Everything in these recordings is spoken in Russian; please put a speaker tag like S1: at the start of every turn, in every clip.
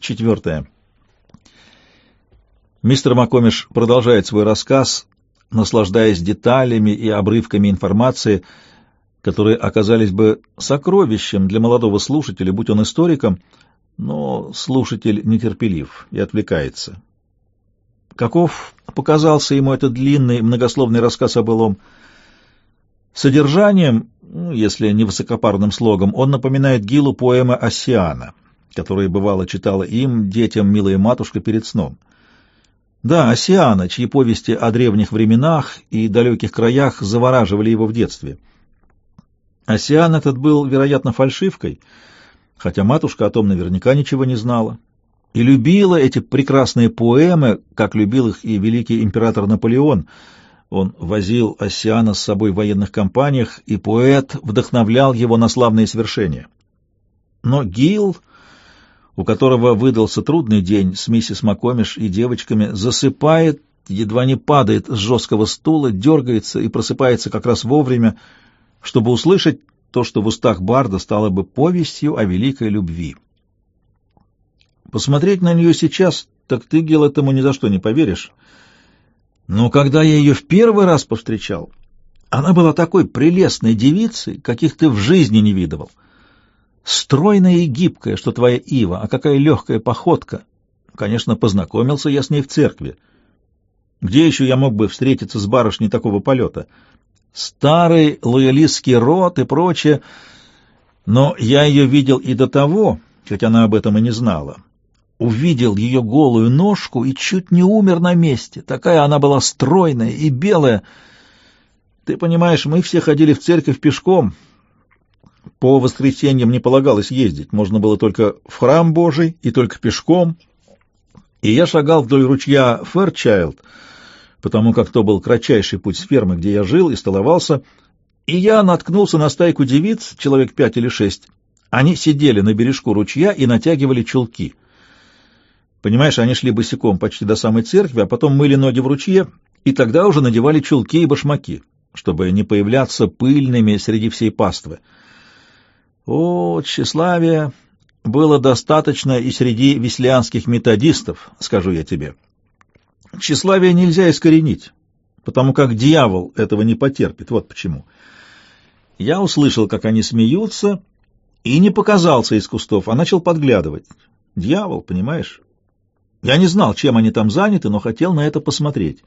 S1: Четвертое. Мистер Макомиш продолжает свой рассказ, наслаждаясь деталями и обрывками информации, которые оказались бы сокровищем для молодого слушателя, будь он историком, но слушатель нетерпелив и отвлекается. Каков показался ему этот длинный многословный рассказ о былом? Содержанием, ну, если не высокопарным слогом, он напоминает Гилу поэмы «Осиана», которые бывало читала им, детям, милая матушка, перед сном. Да, Осиана, чьи повести о древних временах и далеких краях завораживали его в детстве. Осиан этот был, вероятно, фальшивкой, хотя матушка о том наверняка ничего не знала, и любила эти прекрасные поэмы, как любил их и великий император Наполеон. Он возил Осиана с собой в военных кампаниях, и поэт вдохновлял его на славные свершения. Но Гил у которого выдался трудный день с миссис Макомиш и девочками, засыпает, едва не падает с жесткого стула, дергается и просыпается как раз вовремя, чтобы услышать то, что в устах Барда стало бы повестью о великой любви. Посмотреть на нее сейчас, так ты, Гел, этому ни за что не поверишь. Но когда я ее в первый раз повстречал, она была такой прелестной девицей, каких ты в жизни не видывал. Стройная и гибкая, что твоя ива, а какая легкая походка. Конечно, познакомился я с ней в церкви. Где еще я мог бы встретиться с барышней такого полета? Старый лоялистский род и прочее. Но я ее видел и до того, хоть она об этом и не знала. Увидел ее голую ножку и чуть не умер на месте. Такая она была стройная и белая. Ты понимаешь, мы все ходили в церковь пешком, по воскресеньям не полагалось ездить, можно было только в храм Божий и только пешком. И я шагал вдоль ручья Фэрчайлд, потому как то был кратчайший путь с фермы, где я жил и столовался, и я наткнулся на стайку девиц, человек пять или шесть. Они сидели на бережку ручья и натягивали чулки. Понимаешь, они шли босиком почти до самой церкви, а потом мыли ноги в ручье, и тогда уже надевали чулки и башмаки, чтобы не появляться пыльными среди всей паствы. О, тщеславия было достаточно и среди веслианских методистов, скажу я тебе. Тщеславие нельзя искоренить, потому как дьявол этого не потерпит, вот почему. Я услышал, как они смеются, и не показался из кустов, а начал подглядывать. Дьявол, понимаешь? Я не знал, чем они там заняты, но хотел на это посмотреть.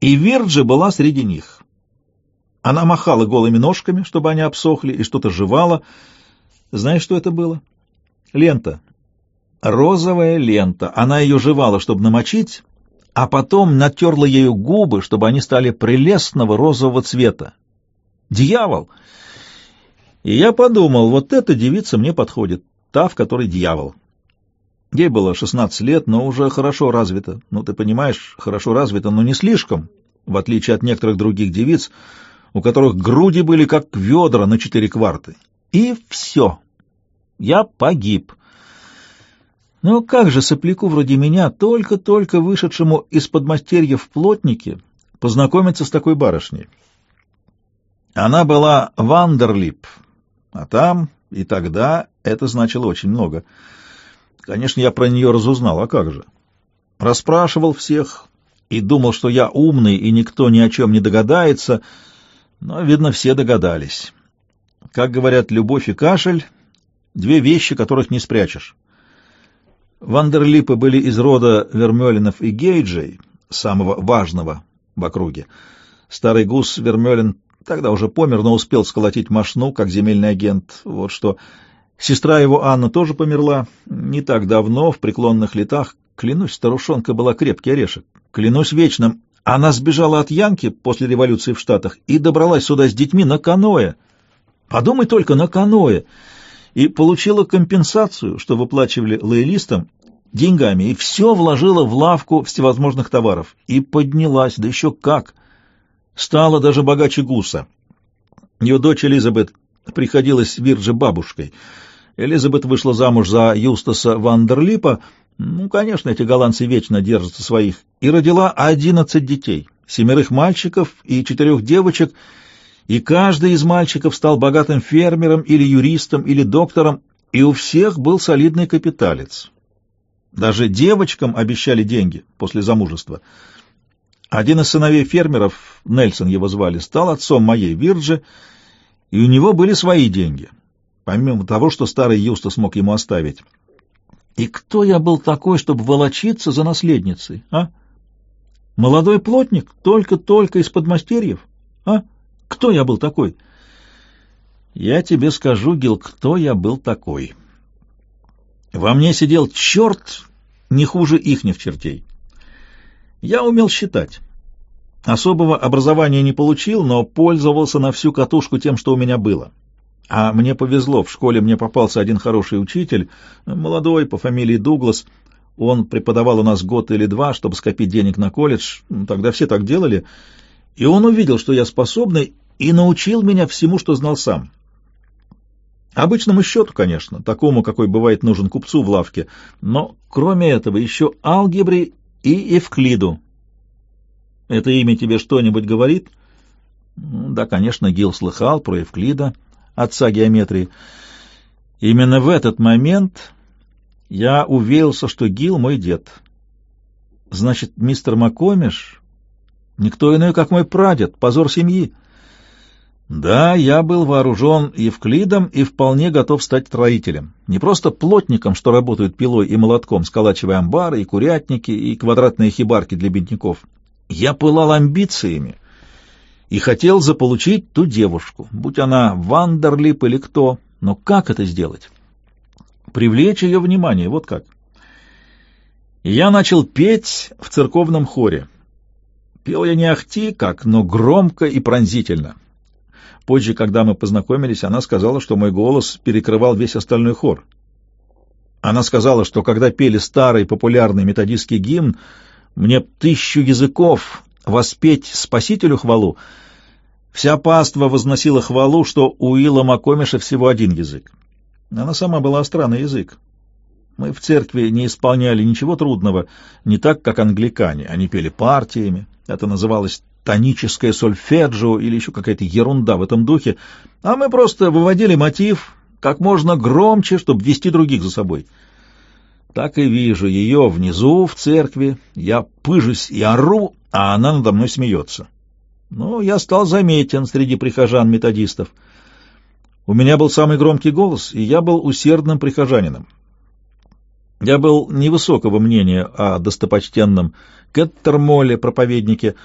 S1: И Вирджи была среди них. Она махала голыми ножками, чтобы они обсохли, и что-то жевала. Знаешь, что это было? Лента. Розовая лента. Она ее жевала, чтобы намочить, а потом натерла ею губы, чтобы они стали прелестного розового цвета. Дьявол! И я подумал, вот эта девица мне подходит, та, в которой дьявол. Ей было шестнадцать лет, но уже хорошо развита. Ну, ты понимаешь, хорошо развита, но не слишком, в отличие от некоторых других девиц, у которых груди были как ведра на четыре кварты. И все. Я погиб. Ну как же сопляку вроде меня, только-только вышедшему из подмастерья в плотнике, познакомиться с такой барышней? Она была Вандерлип, а там и тогда это значило очень много. Конечно, я про нее разузнал, а как же? Расспрашивал всех и думал, что я умный, и никто ни о чем не догадается — но, видно, все догадались. Как говорят, любовь и кашель — две вещи, которых не спрячешь. Вандерлипы были из рода Вермёлинов и Гейджей, самого важного в округе. Старый гус Вермёлин тогда уже помер, но успел сколотить мошну, как земельный агент. Вот что. Сестра его Анна тоже померла не так давно, в преклонных летах. Клянусь, старушонка была крепкий орешек. Клянусь вечным, она сбежала от Янки после революции в Штатах и добралась сюда с детьми на каноэ. Подумай только, на каноэ. И получила компенсацию, что выплачивали лоялистам, деньгами, и все вложила в лавку всевозможных товаров. И поднялась, да еще как! Стала даже богаче Гуса. Ее дочь Элизабет приходилась Вирджи бабушкой. Элизабет вышла замуж за Юстаса Вандерлипа, ну, конечно, эти голландцы вечно держатся своих. И родила одиннадцать детей, семерых мальчиков и четырех девочек, и каждый из мальчиков стал богатым фермером или юристом или доктором, и у всех был солидный капиталец. Даже девочкам обещали деньги после замужества. Один из сыновей фермеров, Нельсон его звали, стал отцом моей Вирджи, и у него были свои деньги, помимо того, что старый Юста смог ему оставить. И кто я был такой, чтобы волочиться за наследницей, а? Молодой плотник, только-только из подмастерьев, а? Кто я был такой? Я тебе скажу, Гил, кто я был такой. Во мне сидел черт не хуже ихних чертей. Я умел считать. Особого образования не получил, но пользовался на всю катушку тем, что у меня было. А мне повезло, в школе мне попался один хороший учитель, молодой, по фамилии Дуглас. Он преподавал у нас год или два, чтобы скопить денег на колледж, тогда все так делали, и он увидел, что я способный, и научил меня всему, что знал сам. Обычному счету, конечно, такому, какой бывает нужен купцу в лавке, но кроме этого еще алгебре и Евклиду. Это имя тебе что-нибудь говорит? Да, конечно, Гил слыхал про Евклида, отца геометрии. Именно в этот момент я уверился, что Гил мой дед. Значит, мистер Макомиш никто иной, как мой прадед, позор семьи. Да, я был вооружен Евклидом и вполне готов стать строителем. Не просто плотником, что работают пилой и молотком, сколачивая амбары и курятники и квадратные хибарки для бедняков. Я пылал амбициями и хотел заполучить ту девушку, будь она Вандерлип или кто. Но как это сделать? Привлечь ее внимание, вот как. Я начал петь в церковном хоре. Пел я не ахти как, но громко и пронзительно. Позже, когда мы познакомились, она сказала, что мой голос перекрывал весь остальной хор. Она сказала, что когда пели старый популярный методистский гимн «Мне тысячу языков воспеть Спасителю хвалу», вся паства возносила хвалу, что у Ила Макомиша всего один язык. Она сама была остра на язык. Мы в церкви не исполняли ничего трудного, не так, как англикане. Они пели партиями. Это называлось тоническое сольфеджио или еще какая-то ерунда в этом духе, а мы просто выводили мотив как можно громче, чтобы вести других за собой. Так и вижу ее внизу в церкви, я пыжусь и ору, а она надо мной смеется. Ну, я стал заметен среди прихожан-методистов. У меня был самый громкий голос, и я был усердным прихожанином. Я был невысокого мнения о достопочтенном Кеттермоле, проповеднике,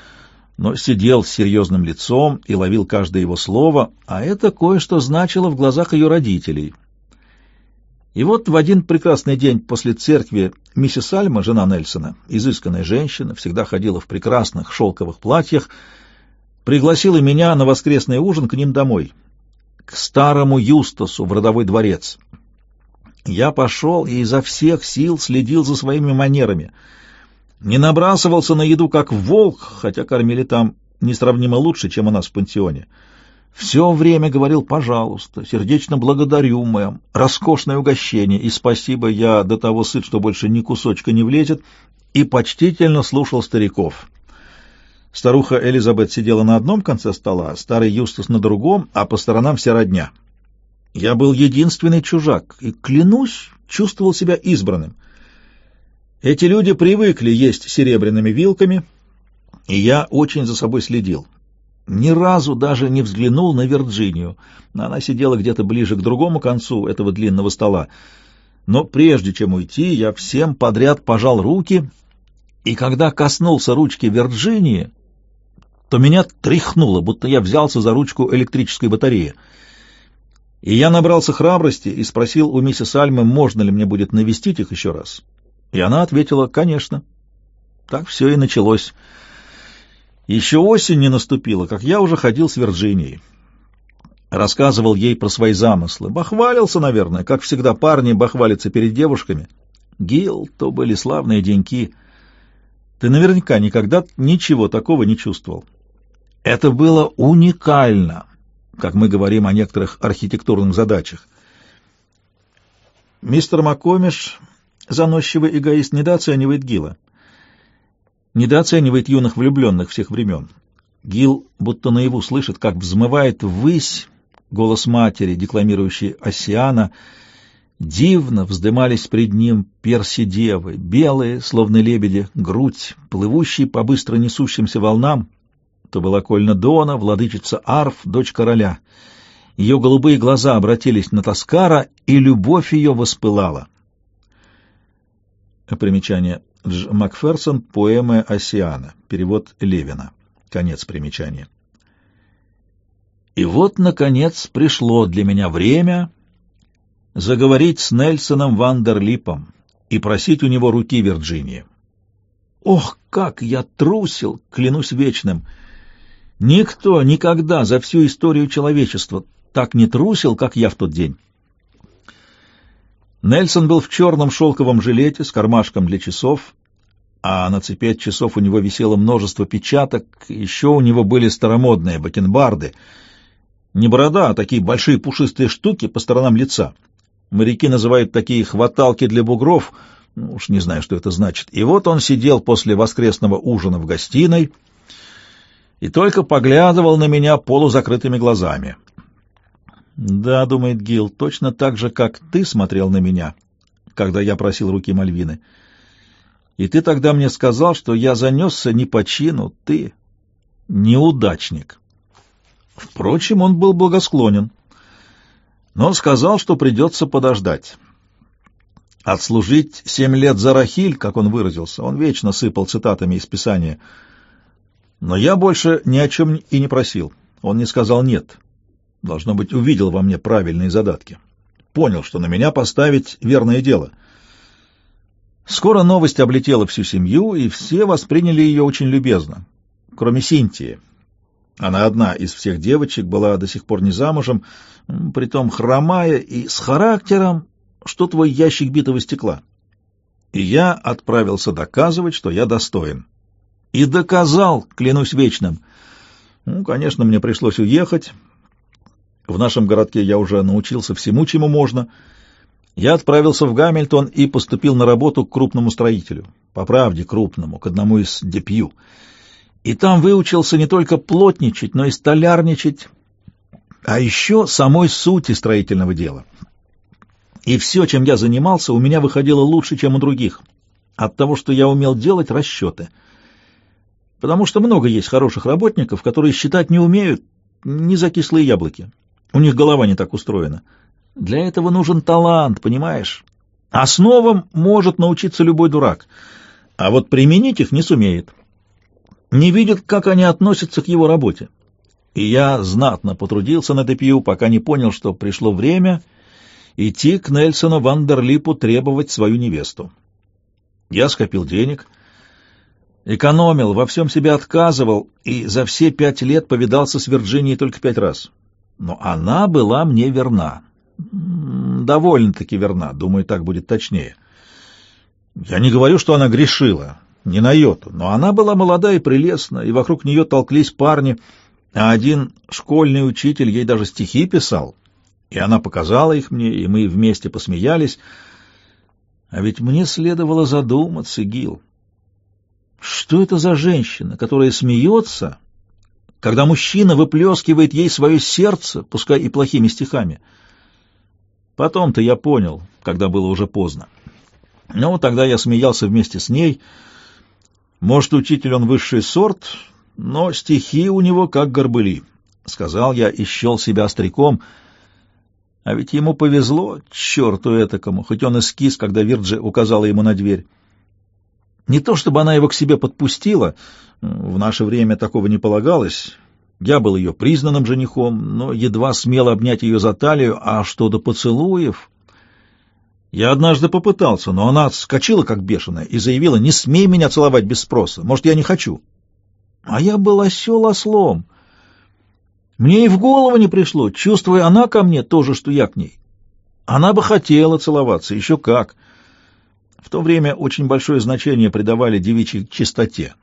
S1: но сидел с серьезным лицом и ловил каждое его слово, а это кое-что значило в глазах ее родителей. И вот в один прекрасный день после церкви миссис Альма, жена Нельсона, изысканная женщина, всегда ходила в прекрасных шелковых платьях, пригласила меня на воскресный ужин к ним домой, к старому Юстасу в родовой дворец. Я пошел и изо всех сил следил за своими манерами — не набрасывался на еду как волк, хотя кормили там несравнимо лучше, чем у нас в пансионе. Все время говорил «пожалуйста», «сердечно благодарю, мэм», «роскошное угощение» и «спасибо, я до того сыт, что больше ни кусочка не влезет», и почтительно слушал стариков. Старуха Элизабет сидела на одном конце стола, старый Юстас на другом, а по сторонам вся родня. Я был единственный чужак и, клянусь, чувствовал себя избранным — эти люди привыкли есть серебряными вилками, и я очень за собой следил. Ни разу даже не взглянул на Вирджинию. Она сидела где-то ближе к другому концу этого длинного стола. Но прежде чем уйти, я всем подряд пожал руки, и когда коснулся ручки Вирджинии, то меня тряхнуло, будто я взялся за ручку электрической батареи. И я набрался храбрости и спросил у миссис Альмы, можно ли мне будет навестить их еще раз. И она ответила «конечно». Так все и началось. Еще осень не наступила, как я уже ходил с Вирджинией. Рассказывал ей про свои замыслы. Бахвалился, наверное, как всегда парни бахвалятся перед девушками. Гил, то были славные деньки. Ты наверняка никогда ничего такого не чувствовал. Это было уникально, как мы говорим о некоторых архитектурных задачах. Мистер Макомиш Заносчивый эгоист недооценивает Гила. Недооценивает юных влюбленных всех времен. Гил будто наяву слышит, как взмывает ввысь голос матери, декламирующий Осиана, Дивно вздымались пред ним перси-девы, белые, словно лебеди, грудь, плывущие по быстро несущимся волнам. То была Кольна Дона, владычица Арф, дочь короля. Ее голубые глаза обратились на Тоскара, и любовь ее воспылала. Примечание. Дж. Макферсон. Поэмы Осиана. Перевод Левина. Конец примечания. И вот, наконец, пришло для меня время заговорить с Нельсоном Вандерлипом и просить у него руки Вирджинии. Ох, как я трусил, клянусь вечным! Никто никогда за всю историю человечества так не трусил, как я в тот день. Нельсон был в черном шелковом жилете с кармашком для часов, а на цепи часов у него висело множество печаток, еще у него были старомодные бакенбарды. Не борода, а такие большие пушистые штуки по сторонам лица — Моряки называют такие хваталки для бугров, ну, уж не знаю, что это значит. И вот он сидел после воскресного ужина в гостиной и только поглядывал на меня полузакрытыми глазами. «Да», — думает Гил, — «точно так же, как ты смотрел на меня, когда я просил руки Мальвины. И ты тогда мне сказал, что я занесся не по чину, ты неудачник». Впрочем, он был благосклонен но сказал, что придется подождать. Отслужить семь лет за Рахиль, как он выразился, он вечно сыпал цитатами из Писания. Но я больше ни о чем и не просил. Он не сказал «нет». Должно быть, увидел во мне правильные задатки. Понял, что на меня поставить верное дело. Скоро новость облетела всю семью, и все восприняли ее очень любезно, кроме Синтии. Она одна из всех девочек была до сих пор не замужем, притом хромая и с характером, что твой ящик битого стекла. И я отправился доказывать, что я достоин. И доказал, клянусь вечным. Ну, конечно, мне пришлось уехать. В нашем городке я уже научился всему, чему можно. Я отправился в Гамильтон и поступил на работу к крупному строителю. По правде, крупному, к одному из депью. И там выучился не только плотничать, но и столярничать, а еще самой сути строительного дела. И все, чем я занимался, у меня выходило лучше, чем у других, от того, что я умел делать расчеты. Потому что много есть хороших работников, которые считать не умеют ни за кислые яблоки. У них голова не так устроена. Для этого нужен талант, понимаешь? Основам может научиться любой дурак, а вот применить их не сумеет. Не видит, как они относятся к его работе и я знатно потрудился над EPU, пока не понял, что пришло время идти к Нельсону Вандерлипу требовать свою невесту. Я скопил денег, экономил, во всем себе отказывал, и за все пять лет повидался с Вирджинией только пять раз. Но она была мне верна. Довольно-таки верна, думаю, так будет точнее. Я не говорю, что она грешила, не на йоту, но она была молода и прелестна, и вокруг нее толклись парни — а один школьный учитель ей даже стихи писал, и она показала их мне, и мы вместе посмеялись. А ведь мне следовало задуматься, Гил. Что это за женщина, которая смеется, когда мужчина выплескивает ей свое сердце, пускай и плохими стихами? Потом-то я понял, когда было уже поздно. Но тогда я смеялся вместе с ней. Может, учитель он высший сорт, но стихи у него как горбыли, — сказал я и счел себя остряком. А ведь ему повезло, черту этакому, хоть он эскиз, когда Вирджи указала ему на дверь. Не то чтобы она его к себе подпустила, в наше время такого не полагалось. Я был ее признанным женихом, но едва смел обнять ее за талию, а что до поцелуев... Я однажды попытался, но она отскочила как бешеная и заявила, «Не смей меня целовать без спроса, может, я не хочу». А я был осел ослом. Мне и в голову не пришло, чувствуя она ко мне то же, что я к ней. Она бы хотела целоваться, еще как. В то время очень большое значение придавали девичьей чистоте.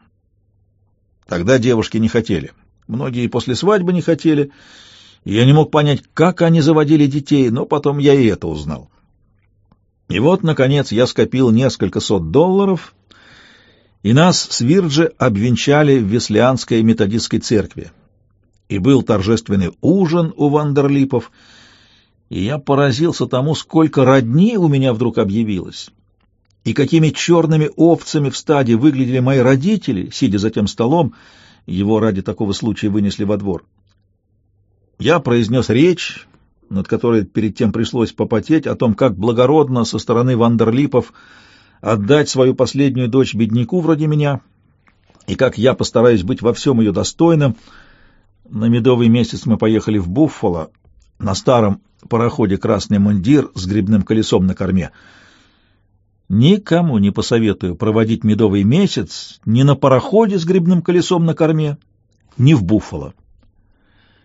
S1: Тогда девушки не хотели. Многие после свадьбы не хотели. Я не мог понять, как они заводили детей, но потом я и это узнал. И вот, наконец, я скопил несколько сот долларов и нас с Вирджи обвенчали в Веслианской методистской церкви. И был торжественный ужин у Вандерлипов, И я поразился тому, сколько родни у меня вдруг объявилось, и какими черными овцами в стаде выглядели мои родители, сидя за тем столом, его ради такого случая вынесли во двор. Я произнес речь, над которой перед тем пришлось попотеть, о том, как благородно со стороны вандерлипов отдать свою последнюю дочь бедняку вроде меня, и как я постараюсь быть во всем ее достойным. На медовый месяц мы поехали в Буффало на старом пароходе «Красный мундир» с грибным колесом на корме. Никому не посоветую проводить медовый месяц ни на пароходе с грибным колесом на корме, ни в Буффало.